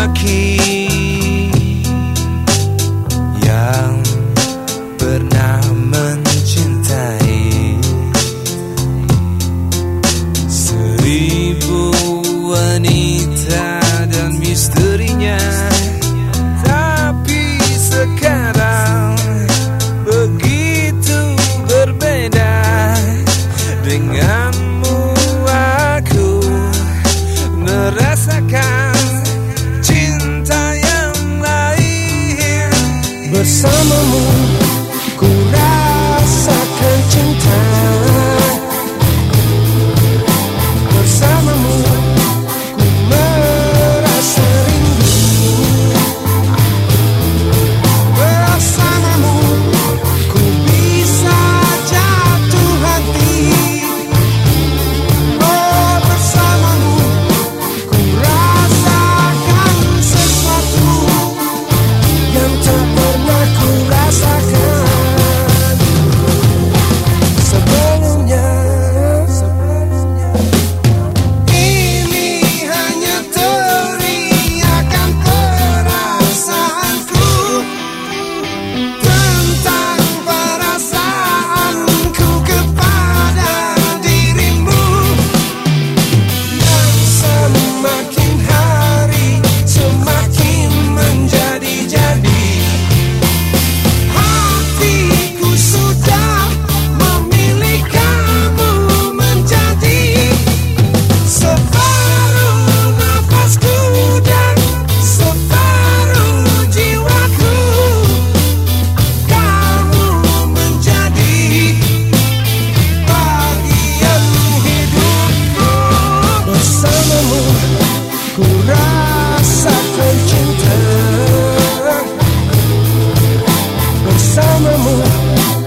lelaki yang pernah mencintai seribu wanita. summer moon summer moon